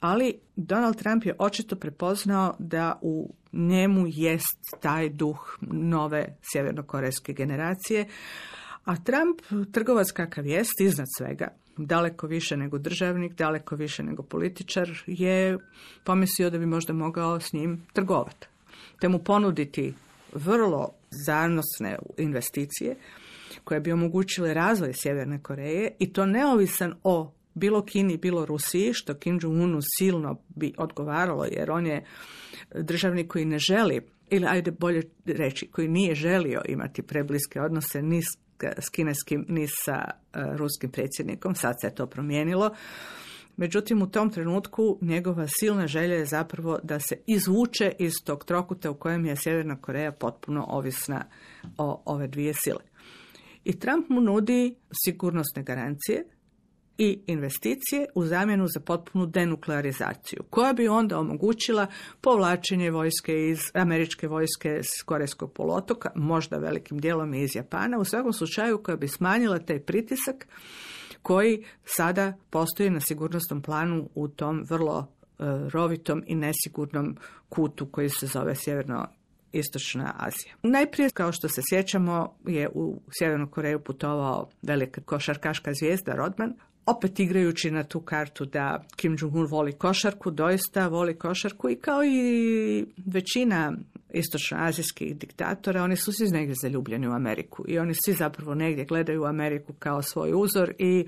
Ali Donald Trump je očito prepoznao da u njemu jest taj duh nove sjevernokorejske generacije, a Trump, trgovac kakav jest, iznad svega, daleko više nego državnik, daleko više nego političar, je pomislio da bi možda mogao s njim trgovati. Te mu ponuditi vrlo zanosne investicije koje bi omogućile razvoj Sjeverne Koreje i to neovisan o bilo Kini, bilo Rusiji, što Kim Jong-unu silno bi odgovaralo, jer on je državnik koji ne želi, ili ajde bolje reći, koji nije želio imati prebliske odnose ni s kineskim, ni sa e, ruskim predsjednikom, sad se je to promijenilo. Međutim, u tom trenutku njegova silna želja je zapravo da se izvuče iz tog trokuta u kojem je Sjeverna Koreja potpuno ovisna o ove dvije sile. I Trump mu nudi sigurnosne garancije i investicije u zamjenu za potpunu denuklearizaciju, koja bi onda omogućila povlačenje vojske iz američke vojske s Korejskog polotoka, možda velikim dijelom i iz Japana, u svakom slučaju koja bi smanjila taj pritisak koji sada postoji na sigurnosnom planu u tom vrlo e, rovitom i nesigurnom kutu koji se zove Sjeverno Istočna Azija. Najprije, kao što se sjećamo, je u Sjevernu Koreju putovao velika košarkaška zvijezda Rodman, opet igrajući na tu kartu da Kim Jong-un voli košarku, doista voli košarku i kao i većina istočnoazijskih diktatora, oni su svi negdje zaljubljeni u Ameriku i oni svi zapravo negdje gledaju Ameriku kao svoj uzor i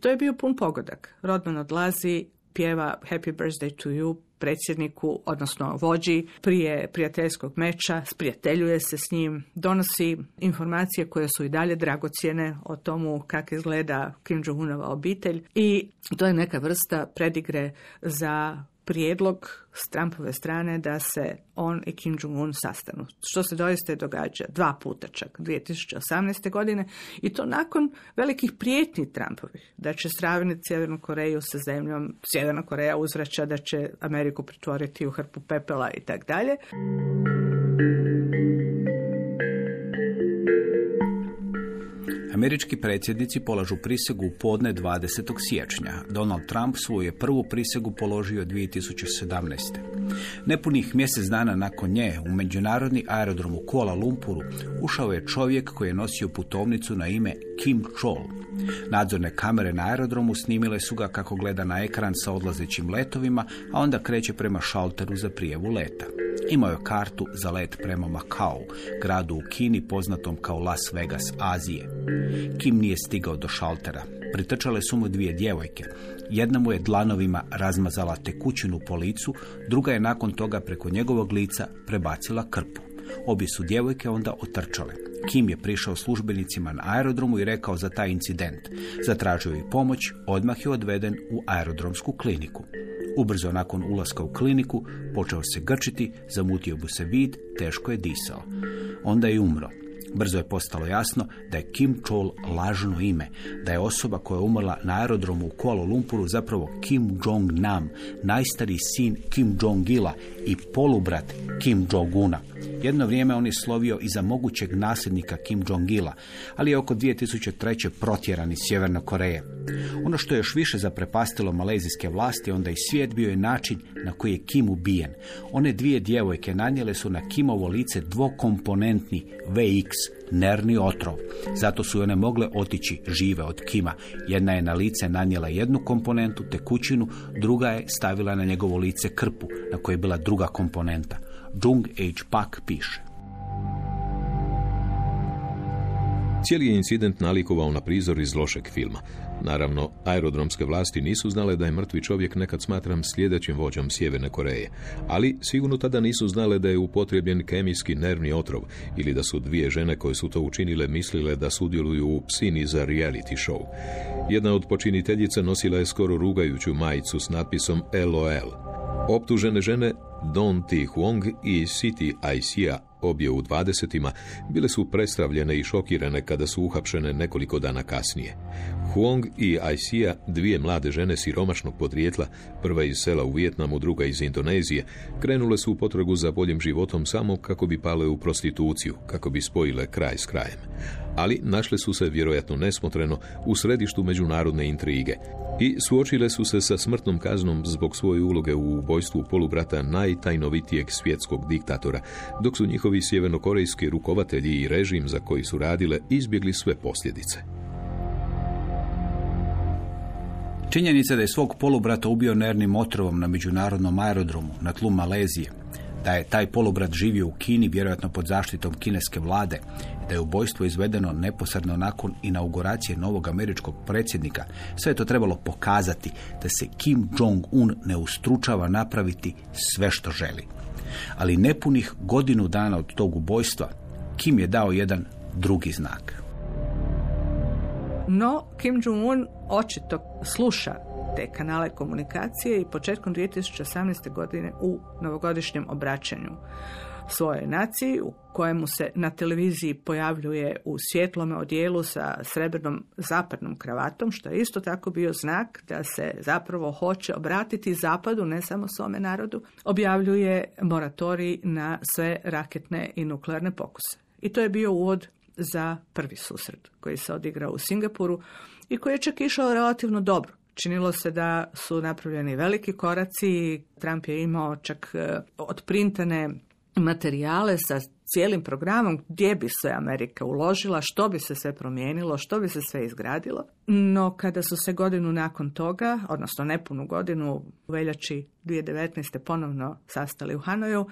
to je bio pun pogodak. Rodman odlazi, pjeva Happy Birthday to you predsjedniku, odnosno vođi prije prijateljskog meča, sprijateljuje se s njim, donosi informacije koje su i dalje dragocjene o tomu kako izgleda Kim Jong-unova obitelj i to je neka vrsta predigre za prijedlog s Trumpove strane da se on i Kim Jong-un sastanu. Što se doista događa dva puta čak 2018. godine i to nakon velikih prijetnji Trumpovih da će sravniti Sjevernu Koreju sa zemljom, Sjeverna Koreja uzvraća da će Ameriku pretvoriti u hrpu pepela i tak dalje. Američki predsjednici polažu prisegu u podne 20. siječnja. Donald Trump svoju je prvu prisegu položio 2017. Nepunih mjesec dana nakon nje u međunarodni aerodrom u Kuala Lumpuru ušao je čovjek koji je nosio putovnicu na ime Kim Chol. Nadzorne kamere na aerodromu snimile su ga kako gleda na ekran sa odlazećim letovima, a onda kreće prema šalteru za prijevu leta. Imao je kartu za let prema Makau, gradu u Kini poznatom kao Las Vegas Azije. Kim nije stigao do šaltera. Pritrčale su mu dvije djevojke. Jedna mu je dlanovima razmazala tekućinu po licu, druga je nakon toga preko njegovog lica prebacila krpu. Obje su djevojke onda otrčale. Kim je prišao službenicima na aerodromu i rekao za taj incident. Zatražio je pomoć, odmah je odveden u aerodromsku kliniku. Ubrzo nakon ulaska u kliniku počeo se grčiti, zamutio mu se vid, teško je disao. Onda je umro. Brzo je postalo jasno da je Kim Chol lažno ime, da je osoba koja je umrla na aerodromu u Kuala Lumpuru zapravo Kim Jong-nam, najstariji sin Kim Jong-ila i polubrat Kim Jong-una. Jedno vrijeme on je slovio i za mogućeg nasljednika Kim Jong-ila, ali je oko 2003. protjeran iz Sjeverne Koreje. Ono što je još više zaprepastilo malezijske vlasti, onda i svijet bio je način na koji je Kim ubijen. One dvije djevojke nanijele su na Kimovo lice dvokomponentni VX, nerni otrov. Zato su one mogle otići žive od Kima. Jedna je na lice nanijela jednu komponentu, tekućinu, druga je stavila na njegovo lice krpu, na kojoj je bila druga komponenta. Jung H. Pak piše. Cijeli je incident nalikovao na prizor iz lošeg filma. Naravno, aerodromske vlasti nisu znale da je mrtvi čovjek nekad smatram sljedećim vođom Sjeverne Koreje, ali sigurno tada nisu znale da je upotrebljen kemijski nervni otrov ili da su dvije žene koje su to učinile mislile da sudjeluju u psini za reality show. Jedna od počiniteljica nosila je skoro rugajuću majicu s natpisom LOL. Optužene žene Don Ti Huong i Siti Aisia obje u dvadesetima, bile su predstavljene i šokirane kada su uhapšene nekoliko dana kasnije. Huong i Aisia, dvije mlade žene siromašnog podrijetla, prva iz sela u Vijetnamu, druga iz Indonezije, krenule su u potragu za boljim životom samo kako bi pale u prostituciju, kako bi spojile kraj s krajem. Ali našle su se, vjerojatno nesmotreno, u središtu međunarodne intrige i suočile su se sa smrtnom kaznom zbog svoje uloge u ubojstvu polubrata najtajnovitijeg svjetskog diktatora, dok su njihovi sjevernokorejski rukovatelji i režim za koji su radile izbjegli sve posljedice. Činjenica da je svog polubrata ubio nernim otrovom na međunarodnom aerodromu na tlu Malezije, da je taj polubrat živio u Kini, vjerojatno pod zaštitom kineske vlade, da je ubojstvo izvedeno neposredno nakon inauguracije novog američkog predsjednika, sve je to trebalo pokazati da se Kim Jong-un ne ustručava napraviti sve što želi. Ali nepunih godinu dana od tog ubojstva, Kim je dao jedan drugi znak. No, Kim Jong-un očito sluša te kanale komunikacije i početkom 2018. godine u novogodišnjem obraćanju svojoj naciji u kojemu se na televiziji pojavljuje u svjetlome odijelu sa srebrnom zapadnom kravatom, što je isto tako bio znak da se zapravo hoće obratiti zapadu, ne samo svome narodu, objavljuje moratorij na sve raketne i nuklearne pokuse. I to je bio uvod za prvi susret koji se odigrao u Singapuru i koji je čak išao relativno dobro. Činilo se da su napravljeni veliki koraci, Trump je imao čak e, odprintane materijale sa cijelim programom gdje bi se Amerika uložila, što bi se sve promijenilo, što bi se sve izgradilo. No kada su se godinu nakon toga, odnosno nepunu godinu u veljači 2019. ponovno sastali u Hanoju,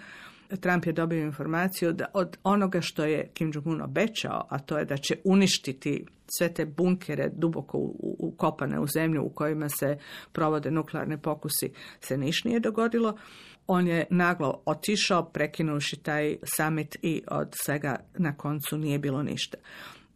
Trump je dobio informaciju da od onoga što je Kim Jong-un obećao, a to je da će uništiti sve te bunkere duboko ukopane u zemlju u kojima se provode nuklearne pokusi, se niš nije dogodilo. On je naglo otišao, prekinuši taj summit i od svega na koncu nije bilo ništa.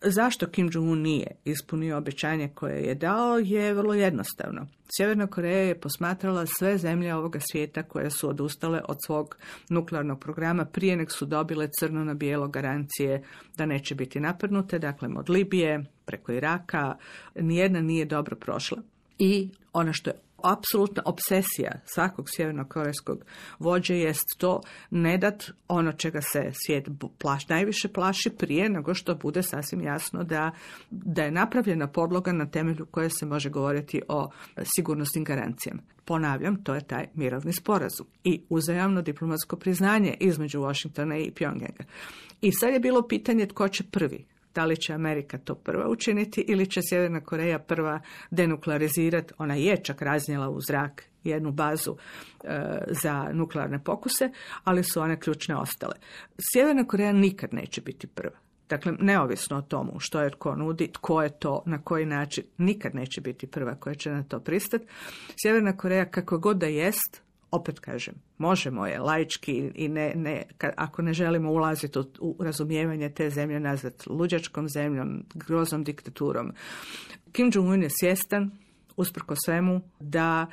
Zašto Kim Jong-un nije ispunio obećanje koje je dao je vrlo jednostavno. Sjeverna Koreja je posmatrala sve zemlje ovoga svijeta koje su odustale od svog nuklearnog programa prije nek su dobile crno na bijelo garancije da neće biti napadnute, dakle od Libije preko Iraka, nijedna nije dobro prošla. I ono što je apsolutna obsesija svakog sjevernokorejskog vođe jest to ne dat ono čega se svijet plaš, najviše plaši prije nego što bude sasvim jasno da, da je napravljena podloga na temelju koje se može govoriti o sigurnosnim garancijama. Ponavljam, to je taj mirovni sporazum i uzajamno diplomatsko priznanje između Washingtona i Pyongyanga. I sad je bilo pitanje tko će prvi da li će Amerika to prva učiniti ili će Sjeverna Koreja prva denuklearizirati. Ona je čak raznijela u zrak jednu bazu e, za nuklearne pokuse, ali su one ključne ostale. Sjeverna Koreja nikad neće biti prva. Dakle, neovisno o tomu što je tko nudi, tko je to, na koji način, nikad neće biti prva koja će na to pristati. Sjeverna Koreja, kako god da jest, opet kažem, možemo je laički i ne, ne, ako ne želimo ulaziti u, razumijevanje te zemlje nazvat luđačkom zemljom, groznom diktaturom. Kim Jong-un je svjestan, usprko svemu, da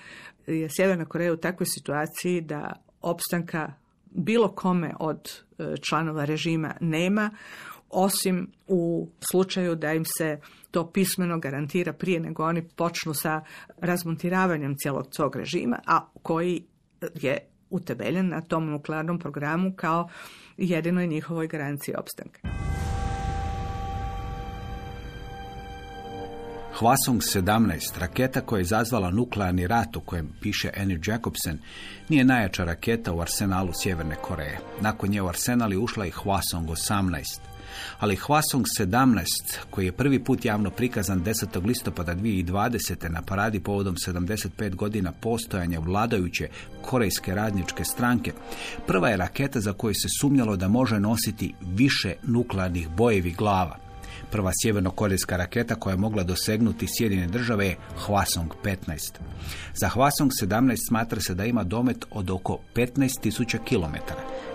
je Sjeverna Koreja u takvoj situaciji da opstanka bilo kome od e, članova režima nema, osim u slučaju da im se to pismeno garantira prije nego oni počnu sa razmontiravanjem cijelog svog režima, a koji je utemeljen na tom nuklearnom programu kao jedinoj njihovoj garanciji opstanka. Hwasong 17, raketa koja je izazvala nuklearni rat u kojem piše Annie Jacobsen, nije najjača raketa u arsenalu Sjeverne Koreje. Nakon nje u arsenal je ušla i Hwasong 18 ali Hwasong 17, koji je prvi put javno prikazan 10. listopada 2020. na paradi povodom 75 godina postojanja vladajuće korejske radničke stranke, prva je raketa za koju se sumnjalo da može nositi više nuklearnih bojevi glava. Prva sjeverno-korejska raketa koja je mogla dosegnuti Sjedine države je Hwasong 15. Za Hwasong 17 smatra se da ima domet od oko 15.000 km.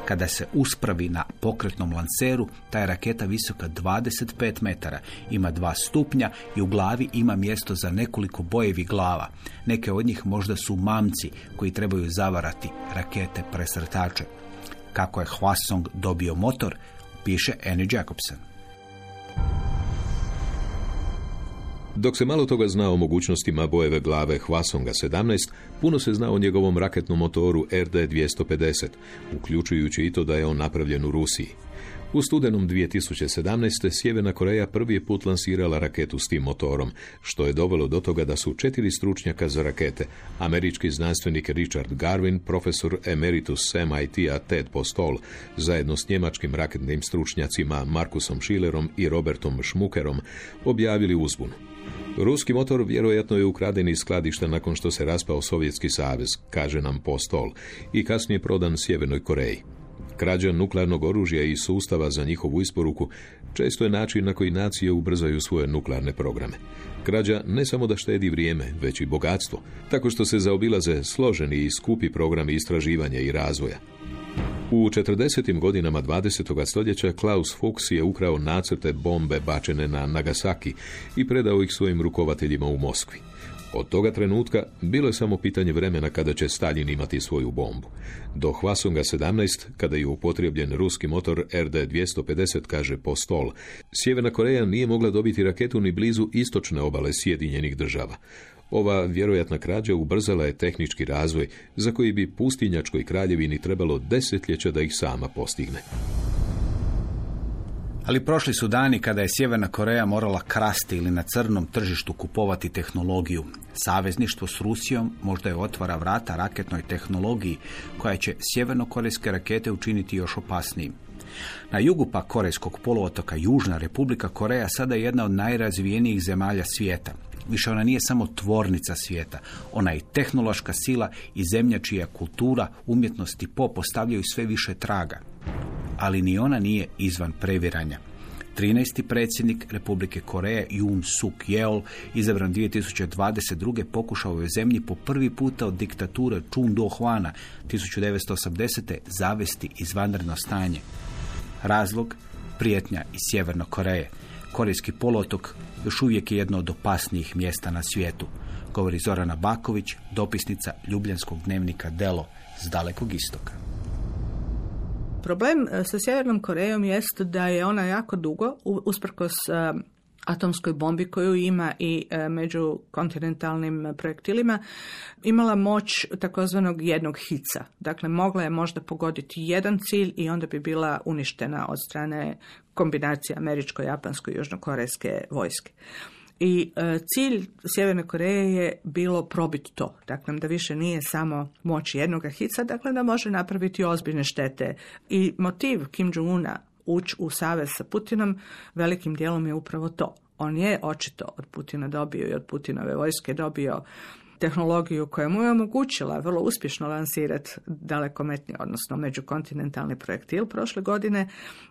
Kada se uspravi na pokretnom lanceru, ta je raketa visoka 25 metara, ima dva stupnja i u glavi ima mjesto za nekoliko bojevi glava. Neke od njih možda su mamci koji trebaju zavarati rakete presrtače. Kako je Hwasong dobio motor, piše Annie Jacobson. Dok se malo toga zna o mogućnostima bojeve glave Hwasonga 17, puno se zna o njegovom raketnom motoru RD-250, uključujući i to da je on napravljen u Rusiji. U studenom 2017. Sjeverna Koreja prvi je put lansirala raketu s tim motorom, što je dovelo do toga da su četiri stručnjaka za rakete, američki znanstvenik Richard Garvin, profesor emeritus MIT-a Ted Postol, zajedno s njemačkim raketnim stručnjacima Markusom Schillerom i Robertom Schmuckerom, objavili uzbunu. Ruski motor vjerojatno je ukraden iz skladišta nakon što se raspao Sovjetski savez, kaže nam Postol, i kasnije prodan Sjevernoj Koreji. Krađa nuklearnog oružja i sustava za njihovu isporuku često je način na koji nacije ubrzaju svoje nuklearne programe. Krađa ne samo da štedi vrijeme, već i bogatstvo, tako što se zaobilaze složeni i skupi programi istraživanja i razvoja. U 40. godinama 20. stoljeća Klaus Fuchs je ukrao nacrte bombe bačene na Nagasaki i predao ih svojim rukovateljima u Moskvi. Od toga trenutka bilo je samo pitanje vremena kada će Stalin imati svoju bombu. Do Hvasunga 17, kada je upotrebljen ruski motor RD-250, kaže Postol, Sjeverna Koreja nije mogla dobiti raketu ni blizu istočne obale Sjedinjenih država. Ova vjerojatna krađa ubrzala je tehnički razvoj, za koji bi pustinjačkoj kraljevini trebalo desetljeća da ih sama postigne. Ali prošli su dani kada je Sjeverna Koreja morala krasti ili na crnom tržištu kupovati tehnologiju. Savezništvo s Rusijom možda je otvara vrata raketnoj tehnologiji koja će sjevernokorejske rakete učiniti još opasnijim. Na jugu pa Korejskog poluotoka Južna Republika Koreja sada je jedna od najrazvijenijih zemalja svijeta. Više ona nije samo tvornica svijeta, ona je tehnološka sila i zemlja čija kultura, umjetnost i pop postavljaju sve više traga. Ali ni ona nije izvan previranja. 13. predsjednik Republike Koreje Yoon Suk Yeol, izabran 2022. pokušao je zemlji po prvi puta od diktature Chun Do-hwana 1980. zavesti izvanredno stanje. Razlog? Prijetnja iz Sjeverne Koreje. Korejski polotok još uvijek je jedno od opasnijih mjesta na svijetu, govori Zorana Baković, dopisnica Ljubljanskog dnevnika Delo s dalekog istoka. Problem e, sa Sjevernom Korejom jest da je ona jako dugo, usprkos e, atomskoj bombi koju ima i e, među kontinentalnim projektilima, imala moć takozvanog jednog hica. Dakle, mogla je možda pogoditi jedan cilj i onda bi bila uništena od strane kombinacije američko-japansko i južnokorejske vojske. I e, cilj Sjeverne Koreje je bilo probiti to. Dakle, da više nije samo moć jednoga hica, dakle da može napraviti ozbiljne štete. I motiv Kim Jong-una ući u savez sa Putinom velikim dijelom je upravo to. On je očito od Putina dobio i od Putinove vojske dobio tehnologiju koja mu je omogućila vrlo uspješno lansirati dalekometni, odnosno međukontinentalni projektil prošle godine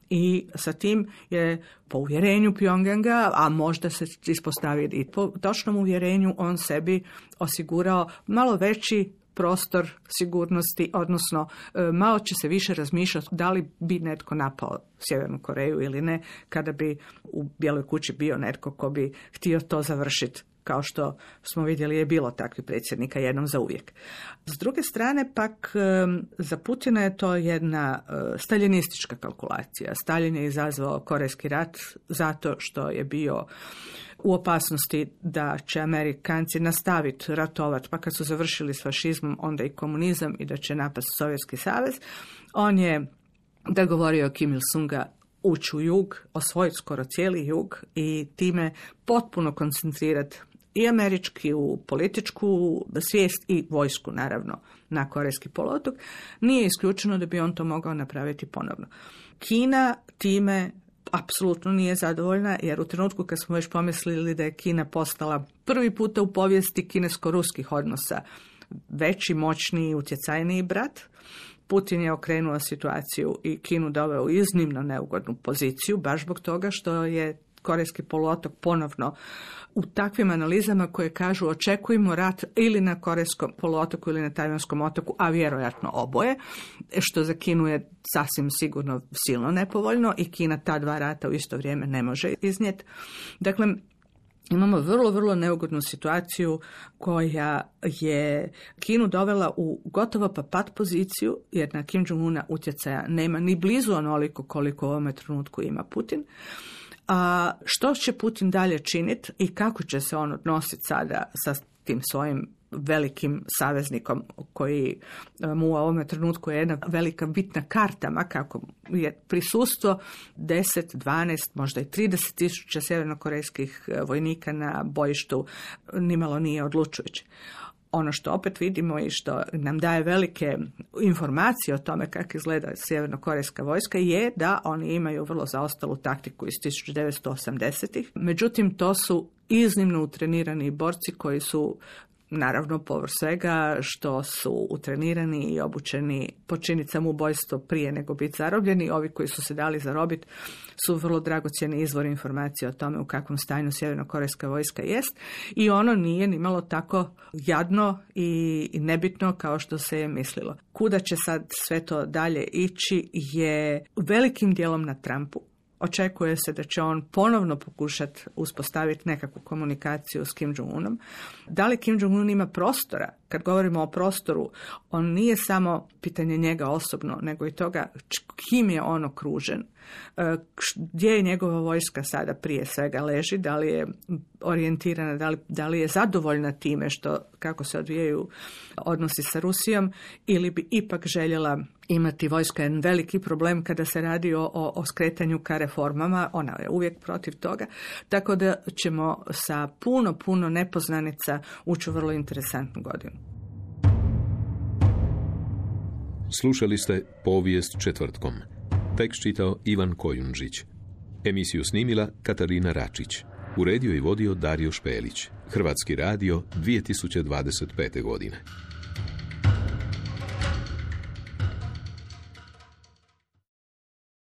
i sa tim je po uvjerenju Pyongyanga, a možda se ispostavi i po točnom uvjerenju on sebi osigurao malo veći prostor sigurnosti, odnosno e, malo će se više razmišljati da li bi netko napao Sjevernu Koreju ili ne, kada bi u Bijeloj kući bio netko ko bi htio to završiti kao što smo vidjeli je bilo takvih predsjednika jednom za uvijek. S druge strane pak za Putina je to jedna e, staljinistička kalkulacija. Stalin je izazvao Korejski rat zato što je bio u opasnosti da će Amerikanci nastaviti ratovati, pa kad su završili s fašizmom, onda i komunizam i da će napast Sovjetski savez. On je dogovorio Kim Il-sunga ući u jug, osvojiti skoro cijeli jug i time potpuno koncentrirati i američki u političku svijest i vojsku naravno na Korejski poluotok, nije isključeno da bi on to mogao napraviti ponovno. Kina time apsolutno nije zadovoljna jer u trenutku kad smo već pomislili da je Kina postala prvi puta u povijesti kinesko-ruskih odnosa veći, moćniji i utjecajniji brat, Putin je okrenuo situaciju i Kinu doveo u iznimno neugodnu poziciju, baš zbog toga što je Korejski poluotok ponovno u takvim analizama koje kažu očekujemo rat ili na Korejskom poluotoku ili na Tajvanskom otoku, a vjerojatno oboje, što za Kinu je sasvim sigurno silno nepovoljno i Kina ta dva rata u isto vrijeme ne može iznijeti. Dakle, Imamo vrlo, vrlo neugodnu situaciju koja je Kinu dovela u gotovo pa pat poziciju, jer na Kim Jong-una utjecaja nema ni blizu onoliko koliko u ovome trenutku ima Putin. A što će Putin dalje činiti i kako će se on odnositi sada sa tim svojim velikim saveznikom koji e, mu u ovome trenutku je jedna velika bitna karta, kako je prisustvo 10, 12, možda i 30 tisuća sjevernokorejskih e, vojnika na bojištu nimalo nije odlučujuće. Ono što opet vidimo i što nam daje velike informacije o tome kako izgleda sjevernokorejska vojska je da oni imaju vrlo zaostalu taktiku iz 1980-ih. Međutim, to su iznimno utrenirani borci koji su naravno povr svega što su utrenirani i obučeni počiniti samoubojstvo prije nego biti zarobljeni. Ovi koji su se dali zarobiti su vrlo dragocjeni izvori informacije o tome u kakvom stanju sjevernokorejska vojska jest i ono nije ni malo tako jadno i nebitno kao što se je mislilo. Kuda će sad sve to dalje ići je velikim dijelom na Trumpu Očekuje se da će on ponovno pokušati uspostaviti nekakvu komunikaciju s Kim Jong-unom. Da li Kim Jong-un ima prostora? Kad govorimo o prostoru, on nije samo pitanje njega osobno, nego i toga kim je on okružen. E, gdje je njegova vojska sada prije svega leži, da li je orijentirana, da li, da li je zadovoljna time što kako se odvijaju odnosi sa Rusijom ili bi ipak željela imati vojska jedan veliki problem kada se radi o, o, skretanju ka reformama, ona je uvijek protiv toga, tako da ćemo sa puno, puno nepoznanica ući u vrlo interesantnu godinu. Slušali ste povijest četvrtkom. Tekst čitao Ivan Kojundžić. Emisiju snimila Katarina Račić. Uredio i vodio Dario Špelić. Hrvatski radio 2025. godine.